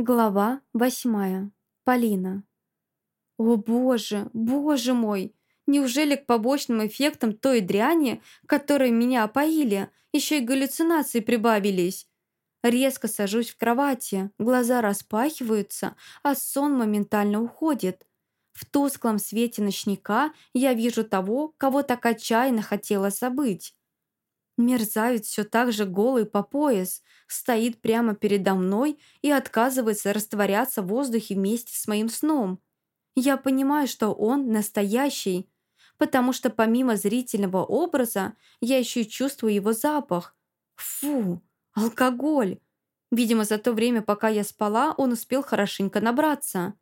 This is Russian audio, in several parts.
Глава восьмая. Полина. О боже, боже мой! Неужели к побочным эффектам той дряни, которой меня опоили, еще и галлюцинации прибавились? Резко сажусь в кровати, глаза распахиваются, а сон моментально уходит. В тусклом свете ночника я вижу того, кого так отчаянно хотела забыть. Мерзавец все так же голый по пояс, стоит прямо передо мной и отказывается растворяться в воздухе вместе с моим сном. Я понимаю, что он настоящий, потому что помимо зрительного образа я еще чувствую его запах. Фу, алкоголь. Видимо, за то время, пока я спала, он успел хорошенько набраться.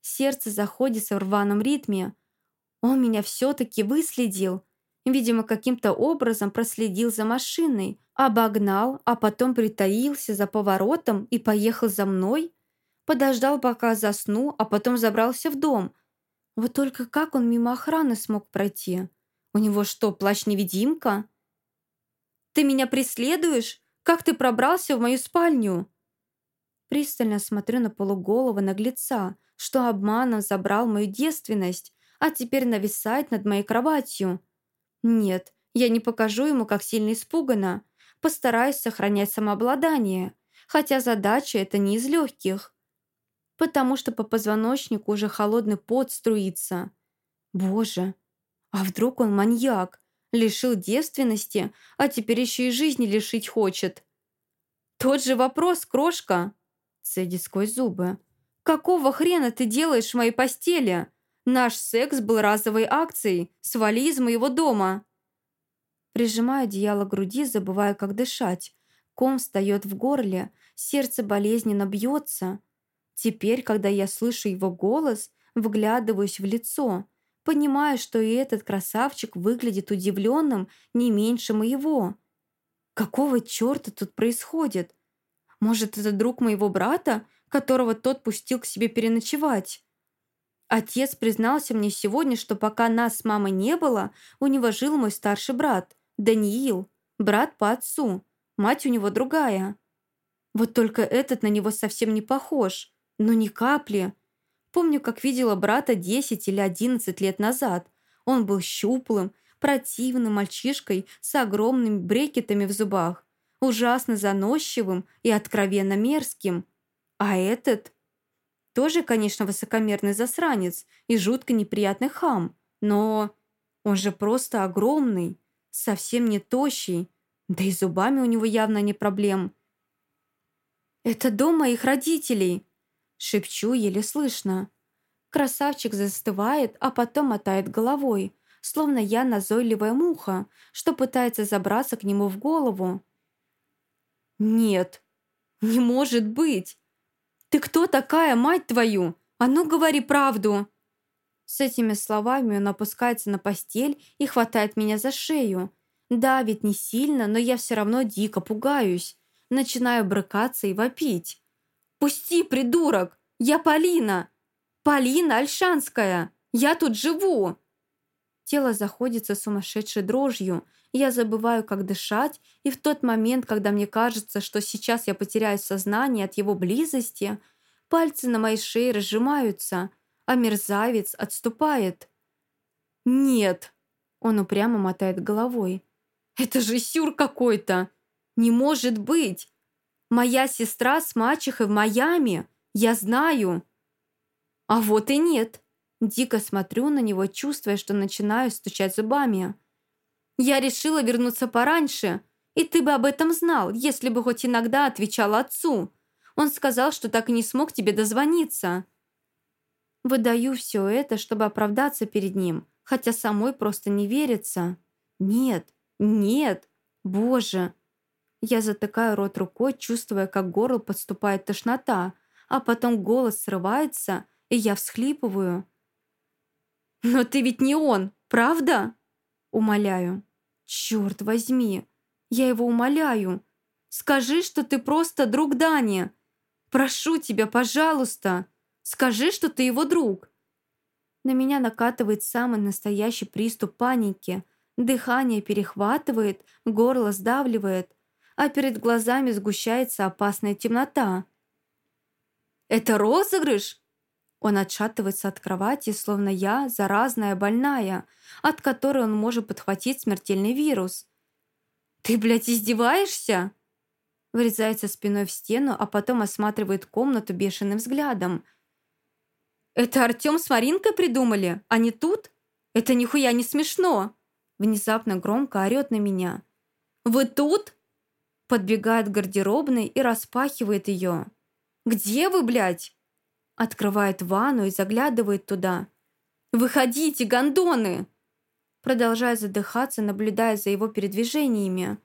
Сердце заходится в рваном ритме. Он меня все-таки выследил – Видимо, каким-то образом проследил за машиной, обогнал, а потом притаился за поворотом и поехал за мной. Подождал, пока засну, а потом забрался в дом. Вот только как он мимо охраны смог пройти? У него что, плащ-невидимка? «Ты меня преследуешь? Как ты пробрался в мою спальню?» Пристально смотрю на полуголого наглеца, что обманом забрал мою девственность, а теперь нависает над моей кроватью. Нет, я не покажу ему, как сильно испугана. Постараюсь сохранять самообладание, хотя задача это не из легких. Потому что по позвоночнику уже холодный пот струится. Боже, а вдруг он маньяк? Лишил девственности, а теперь еще и жизни лишить хочет. Тот же вопрос, крошка. Цедит сквозь зубы. Какого хрена ты делаешь в моей постели? Наш секс был разовой акцией. Свали из моего дома. Прижимаю одеяло к груди, забывая, как дышать. Ком встает в горле, сердце болезненно бьется. Теперь, когда я слышу его голос, вглядываюсь в лицо, понимаю, что и этот красавчик выглядит удивленным не меньше моего. Какого черта тут происходит? Может, это друг моего брата, которого тот пустил к себе переночевать? Отец признался мне сегодня, что пока нас с мамой не было, у него жил мой старший брат, Даниил, брат по отцу. Мать у него другая. Вот только этот на него совсем не похож. Но ни капли. Помню, как видела брата 10 или 11 лет назад. Он был щуплым, противным мальчишкой с огромными брекетами в зубах, ужасно заносчивым и откровенно мерзким. А этот тоже, конечно, высокомерный засранец и жутко неприятный хам, но он же просто огромный, совсем не тощий, да и зубами у него явно не проблем. «Это дом моих родителей!» Шепчу еле слышно. Красавчик застывает, а потом мотает головой, словно я назойливая муха, что пытается забраться к нему в голову. «Нет, не может быть! «Ты кто такая, мать твою? А ну говори правду!» С этими словами он опускается на постель и хватает меня за шею. Да, ведь не сильно, но я все равно дико пугаюсь. Начинаю брыкаться и вопить. «Пусти, придурок! Я Полина! Полина Альшанская! Я тут живу!» Тело заходится сумасшедшей дрожью. Я забываю, как дышать, и в тот момент, когда мне кажется, что сейчас я потеряю сознание от его близости, пальцы на моей шее разжимаются, а мерзавец отступает. «Нет!» – он упрямо мотает головой. «Это же сюр какой-то! Не может быть! Моя сестра с мачехой в Майами! Я знаю!» «А вот и нет!» Дико смотрю на него, чувствуя, что начинаю стучать зубами. «Я решила вернуться пораньше, и ты бы об этом знал, если бы хоть иногда отвечал отцу. Он сказал, что так и не смог тебе дозвониться». Выдаю все это, чтобы оправдаться перед ним, хотя самой просто не верится. «Нет, нет, боже!» Я затыкаю рот рукой, чувствуя, как горло подступает тошнота, а потом голос срывается, и я всхлипываю. «Но ты ведь не он, правда?» Умоляю. «Черт возьми! Я его умоляю! Скажи, что ты просто друг Дани! Прошу тебя, пожалуйста! Скажи, что ты его друг!» На меня накатывает самый настоящий приступ паники. Дыхание перехватывает, горло сдавливает, а перед глазами сгущается опасная темнота. Это розыгрыш?» Он отшатывается от кровати, словно я заразная больная, от которой он может подхватить смертельный вирус. «Ты, блядь, издеваешься?» Врезается спиной в стену, а потом осматривает комнату бешеным взглядом. «Это Артем с Маринкой придумали, не тут? Это нихуя не смешно!» Внезапно громко орет на меня. «Вы тут?» Подбегает к гардеробной и распахивает ее. «Где вы, блядь?» Открывает ванну и заглядывает туда. «Выходите, гондоны!» Продолжая задыхаться, наблюдая за его передвижениями.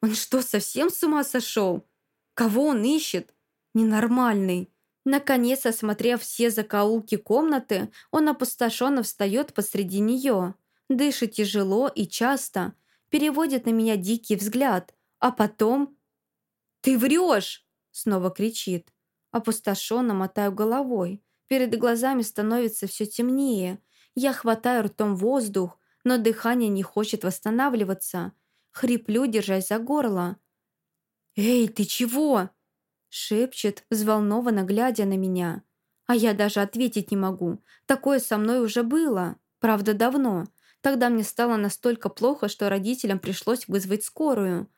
«Он что, совсем с ума сошел? Кого он ищет? Ненормальный!» Наконец, осмотрев все закоулки комнаты, он опустошенно встает посреди нее, дышит тяжело и часто, переводит на меня дикий взгляд, а потом... «Ты врешь!» — снова кричит. Опустошенно мотаю головой. Перед глазами становится все темнее. Я хватаю ртом воздух, но дыхание не хочет восстанавливаться. Хриплю, держась за горло. «Эй, ты чего?» Шепчет, взволнованно глядя на меня. А я даже ответить не могу. Такое со мной уже было. Правда, давно. Тогда мне стало настолько плохо, что родителям пришлось вызвать скорую.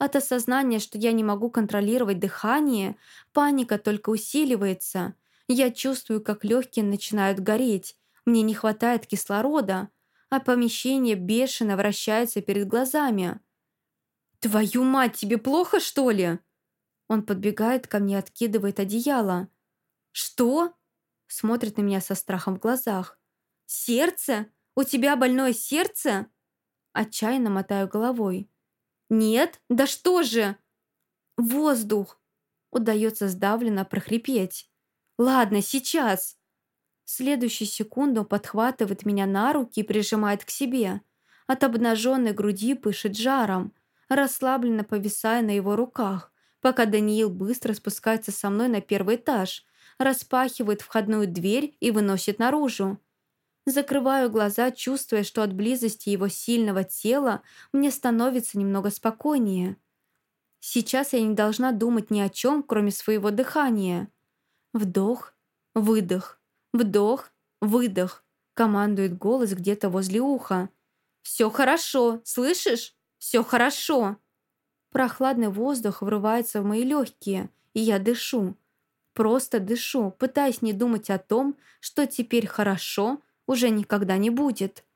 От осознания, что я не могу контролировать дыхание, паника только усиливается. Я чувствую, как легкие начинают гореть. Мне не хватает кислорода, а помещение бешено вращается перед глазами. «Твою мать, тебе плохо, что ли?» Он подбегает ко мне, откидывает одеяло. «Что?» Смотрит на меня со страхом в глазах. «Сердце? У тебя больное сердце?» Отчаянно мотаю головой. «Нет? Да что же?» «Воздух!» Удается сдавленно прохрипеть. «Ладно, сейчас!» В следующую секунду подхватывает меня на руки и прижимает к себе. От обнаженной груди пышет жаром, расслабленно повисая на его руках, пока Даниил быстро спускается со мной на первый этаж, распахивает входную дверь и выносит наружу. Закрываю глаза, чувствуя, что от близости его сильного тела мне становится немного спокойнее. Сейчас я не должна думать ни о чем, кроме своего дыхания. Вдох, выдох, вдох, выдох. Командует голос где-то возле уха. «Все хорошо, слышишь? Все хорошо!» Прохладный воздух врывается в мои легкие, и я дышу. Просто дышу, пытаясь не думать о том, что теперь хорошо – уже никогда не будет.